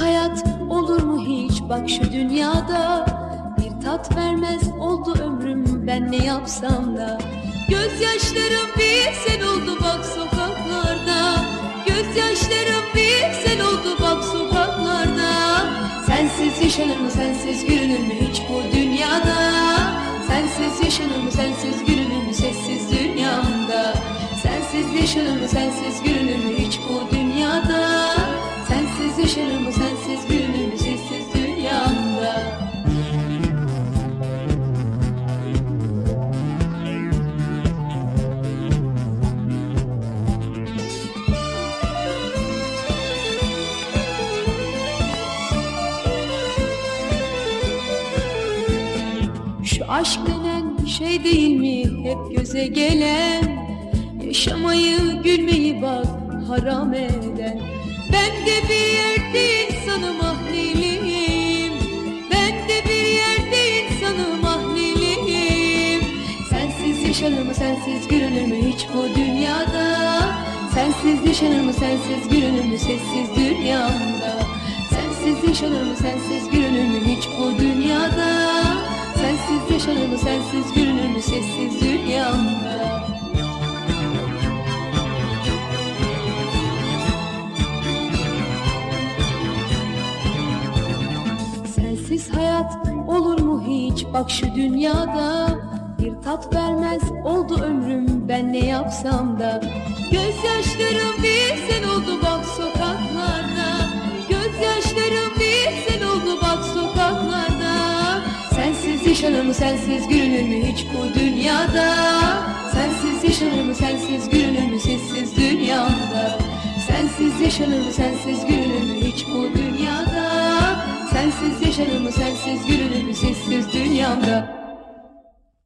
Hayat olur mu hiç? Bak şu dünyada Bir tat vermez oldu ömrüm ben ne yapsam da. Gözyaşlarım bir sel oldu bak sokaklarda. Gözyaşlarım bir sel oldu bak sokaklarda. Sensiz yaşanır mı sensiz görünür mü hiç bu dünyada? Sensiz yaşanır mı sensiz görünür mü sessiz dünyamda? Sensiz yaşanır mı sensiz görünür mü Şu aşk denen şey değil mi? Hep göze gelen Yaşamayı gülmeyi bak haram eden. Ben de bir yerde insanım ahliliyim Ben de bir yerde insanım ahliliyim Sensiz yaşanır mı sensiz görünür mü hiç bu dünyada? Sensiz yaşanır mı sensiz görünür mü sessiz dünyamda? Sensiz yaşanır mı sensiz görünür Sensiz hayat olur mu hiç? Bak şu dünyada Bir tat vermez. Oldu ömrüm ben ne yapsam da? Gözyaşlarım bir sel oldu bak sokaklarda. Gözyaşlarım bir sel oldu bak sokaklarda. Sensiz yaşanır mı sensiz görünür mü hiç bu dünyada? Sensiz yaşanır mı sensiz görünür mü sessiz dünyamda Sensiz yaşanır mı sensiz görünür mü hiç bu dünyada Sensiz yaşanır mı? Sensiz görünür mü? Sessiz dünyamda